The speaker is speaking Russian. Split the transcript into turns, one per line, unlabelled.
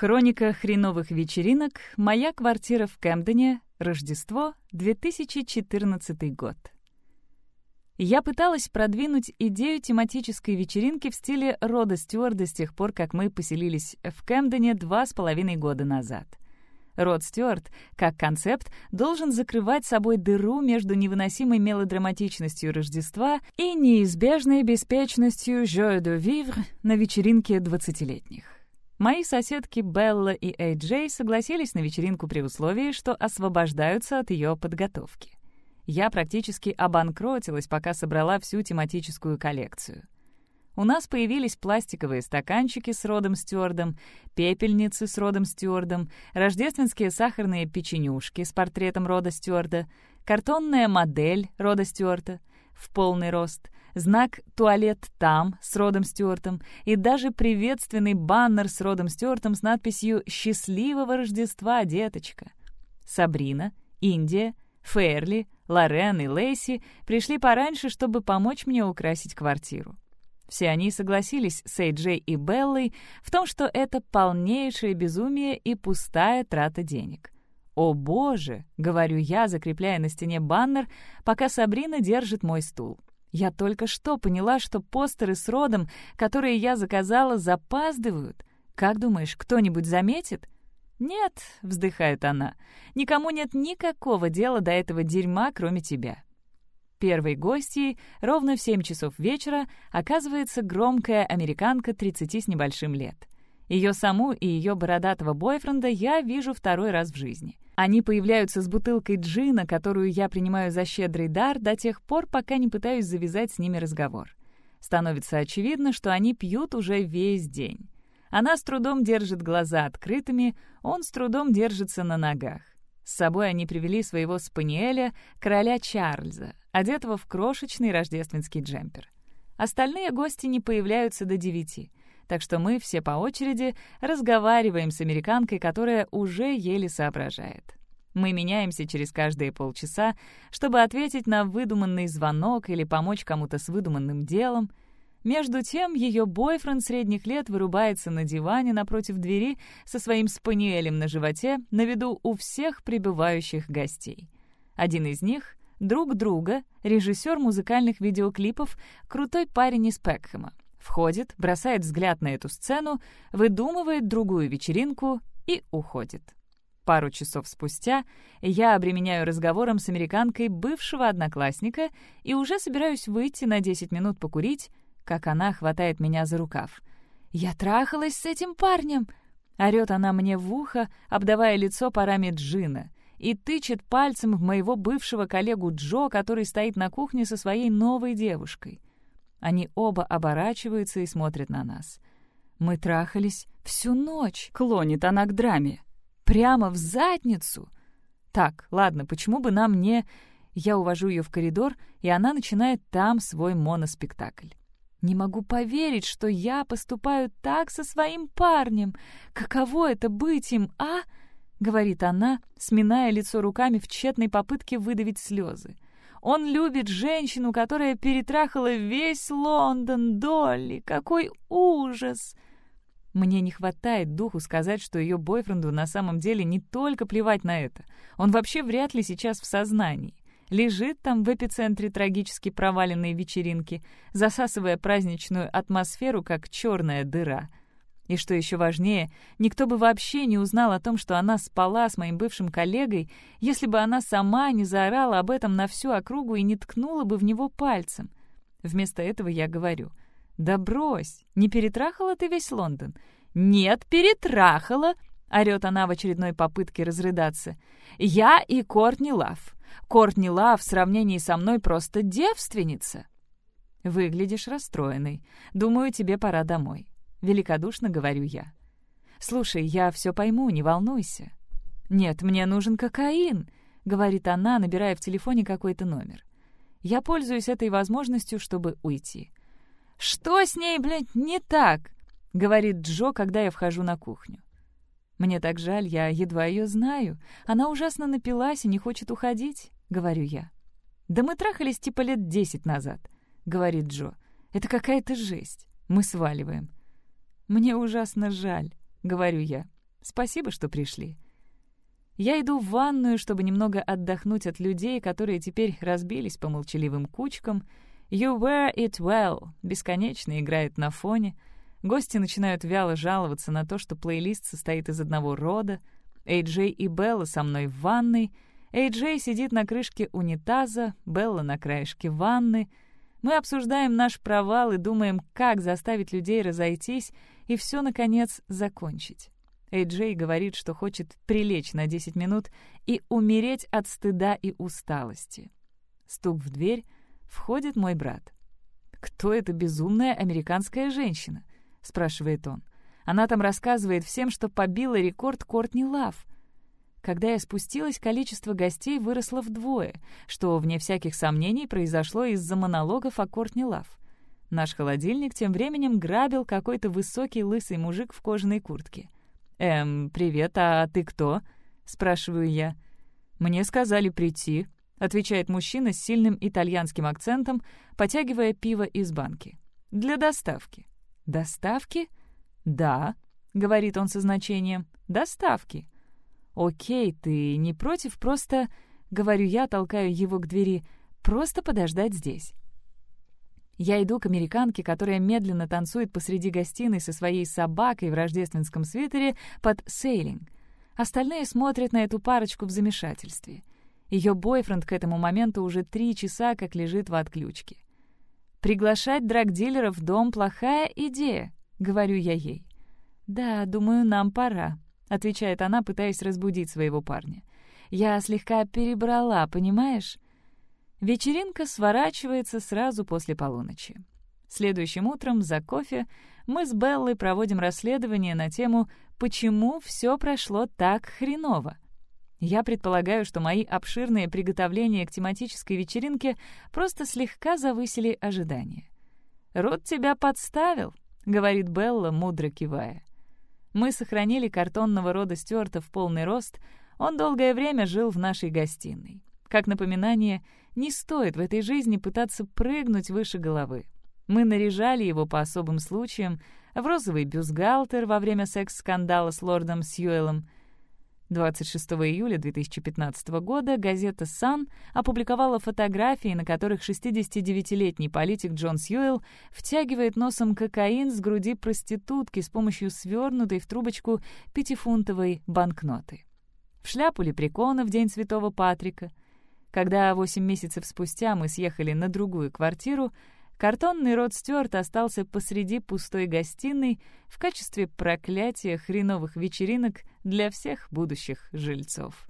Хроника хреновых вечеринок. Моя квартира в Кэмдене. Рождество, 2014 год. Я пыталась продвинуть идею тематической вечеринки в стиле Рода Стюарда с тех пор, как мы поселились в Кэмдене два с половиной года назад. Род Стюарт, как концепт, должен закрывать собой дыру между невыносимой мелодраматичностью Рождества и неизбежной беспечностью «Joie de vivre» на вечеринке двадцатилетних. Мои соседки Белла и Эй Джей согласились на вечеринку при условии, что освобождаются от ее подготовки. Я практически обанкротилась, пока собрала всю тематическую коллекцию. У нас появились пластиковые стаканчики с Родом Стюардом, пепельницы с Родом Стюардом, рождественские сахарные печенюшки с портретом Рода Стюарда, картонная модель Рода Стюарта в полный рост — знак «Туалет там» с Родом Стюартом и даже приветственный баннер с Родом Стюартом с надписью «Счастливого Рождества, деточка». Сабрина, Индия, Ферли, Лорен и Лейси пришли пораньше, чтобы помочь мне украсить квартиру. Все они согласились с Эйджей и Беллой в том, что это полнейшее безумие и пустая трата денег. «О боже!» — говорю я, закрепляя на стене баннер, пока Сабрина держит мой стул. Я только что поняла, что постеры с родом, которые я заказала, запаздывают. Как думаешь, кто-нибудь заметит? «Нет», — вздыхает она, — «никому нет никакого дела до этого дерьма, кроме тебя». Первой гостьей ровно в 7 часов вечера оказывается громкая американка 30 с небольшим лет. Ее саму и ее бородатого бойфренда я вижу второй раз в жизни — они появляются с бутылкой джина, которую я принимаю за щедрый дар до тех пор, пока не пытаюсь завязать с ними разговор. Становится очевидно, что они пьют уже весь день. Она с трудом держит глаза открытыми, он с трудом держится на ногах. С собой они привели своего спаниеля, короля Чарльза, одетого в крошечный рождественский джемпер. Остальные гости не появляются до девяти — так что мы все по очереди разговариваем с американкой, которая уже еле соображает. Мы меняемся через каждые полчаса, чтобы ответить на выдуманный звонок или помочь кому-то с выдуманным делом. Между тем, ее бойфренд средних лет вырубается на диване напротив двери со своим спаниелем на животе на виду у всех прибывающих гостей. Один из них — друг друга, режиссер музыкальных видеоклипов, крутой парень из Пекхэма. Входит, бросает взгляд на эту сцену, выдумывает другую вечеринку и уходит. Пару часов спустя я обременяю разговором с американкой бывшего одноклассника и уже собираюсь выйти на 10 минут покурить, как она хватает меня за рукав. «Я трахалась с этим парнем!» Орёт она мне в ухо, обдавая лицо парами джина, и тычет пальцем в моего бывшего коллегу Джо, который стоит на кухне со своей новой девушкой. Они оба оборачиваются и смотрят на нас. Мы трахались всю ночь, клонит она к драме. Прямо в задницу. Так, ладно, почему бы нам не... Я увожу ее в коридор, и она начинает там свой моноспектакль. Не могу поверить, что я поступаю так со своим парнем. Каково это быть им, а? — говорит она, сминая лицо руками в тщетной попытке выдавить слезы. Он любит женщину, которая перетрахала весь Лондон, Долли. Какой ужас!» Мне не хватает духу сказать, что ее бойфренду на самом деле не только плевать на это. Он вообще вряд ли сейчас в сознании. Лежит там в эпицентре трагически проваленной вечеринки, засасывая праздничную атмосферу, как черная дыра — и что еще важнее, никто бы вообще не узнал о том, что она спала с моим бывшим коллегой, если бы она сама не заорала об этом на всю округу и не ткнула бы в него пальцем. Вместо этого я говорю, «Да брось, не перетрахала ты весь Лондон?» «Нет, перетрахала!» — орёт она в очередной попытке разрыдаться. «Я и Кортни Лав. Кортни Лав в сравнении со мной просто девственница!» «Выглядишь расстроенной. Думаю, тебе пора домой. — великодушно говорю я. «Слушай, я все пойму, не волнуйся». «Нет, мне нужен кокаин», — говорит она, набирая в телефоне какой-то номер. Я пользуюсь этой возможностью, чтобы уйти. «Что с ней, блядь, не так?» — говорит Джо, когда я вхожу на кухню. «Мне так жаль, я едва ее знаю. Она ужасно напилась и не хочет уходить», — говорю я. «Да мы трахались типа лет десять назад», — говорит Джо. «Это какая-то жесть. Мы сваливаем. «Мне ужасно жаль», — говорю я. Спасибо, что пришли. Я иду в ванную, чтобы немного отдохнуть от людей, которые теперь разбились по молчаливым кучкам. «You wear it well» бесконечно играет на фоне. Гости начинают вяло жаловаться на то, что плейлист состоит из одного рода. Эйджей и Белла со мной в ванной. Эйджей сидит на крышке унитаза, Белла на краешке ванны. Мы обсуждаем наш провал и думаем, как заставить людей разойтись и все, наконец, закончить. Эйджей говорит, что хочет прилечь на 10 минут и умереть от стыда и усталости. Стук в дверь. Входит мой брат. «Кто эта безумная американская женщина?» — спрашивает он. «Она там рассказывает всем, что побила рекорд Кортни Лав». Когда я спустилась, количество гостей выросло вдвое, что, вне всяких сомнений, произошло из-за монологов о Кортни Лав. Наш холодильник тем временем грабил какой-то высокий лысый мужик в кожаной куртке — «Эм, привет, а ты кто?» — спрашиваю я. «Мне сказали прийти», — отвечает мужчина с сильным итальянским акцентом, потягивая пиво из банки. «Для доставки». «Доставки?» «Да», — говорит он со значением. «Доставки». «Окей, ты не против просто...» — говорю я, толкаю его к двери. «Просто подождать здесь». Я иду к американке, которая медленно танцует посреди гостиной со своей собакой в рождественском свитере под «Сейлинг». Остальные смотрят на эту парочку в замешательстве. Ее бойфренд к этому моменту уже три часа как лежит в отключке. «Приглашать драгдилеров в дом — плохая идея», — говорю я ей. «Да, думаю, нам пора», — отвечает она, пытаясь разбудить своего парня. «Я слегка перебрала, понимаешь?» Вечеринка сворачивается сразу после полуночи. Следующим утром за кофе мы с Беллой проводим расследование на тему «Почему все прошло так хреново?». Я предполагаю, что мои обширные приготовления к тематической вечеринке просто слегка завысили ожидания. «Рот тебя подставил», — говорит Белла, мудро кивая. Мы сохранили картонного рода Стюарта в полный рост, он долгое время жил в нашей гостиной. Как напоминание, не стоит в этой жизни пытаться прыгнуть выше головы. Мы наряжали его по особым случаям в розовый бюстгальтер во время секс-скандала с лордом Сьюэлом. 26 июля 2015 года газета «Сан» опубликовала фотографии, на которых 69-летний политик Джон Сьюэлл втягивает носом кокаин с груди проститутки с помощью свернутой в трубочку пятифунтовой банкноты. В шляпу лепрекона в День Святого Патрика — когда восемь месяцев спустя мы съехали на другую квартиру, картонный рот Стюарт остался посреди пустой гостиной в качестве проклятия хреновых вечеринок для всех будущих жильцов.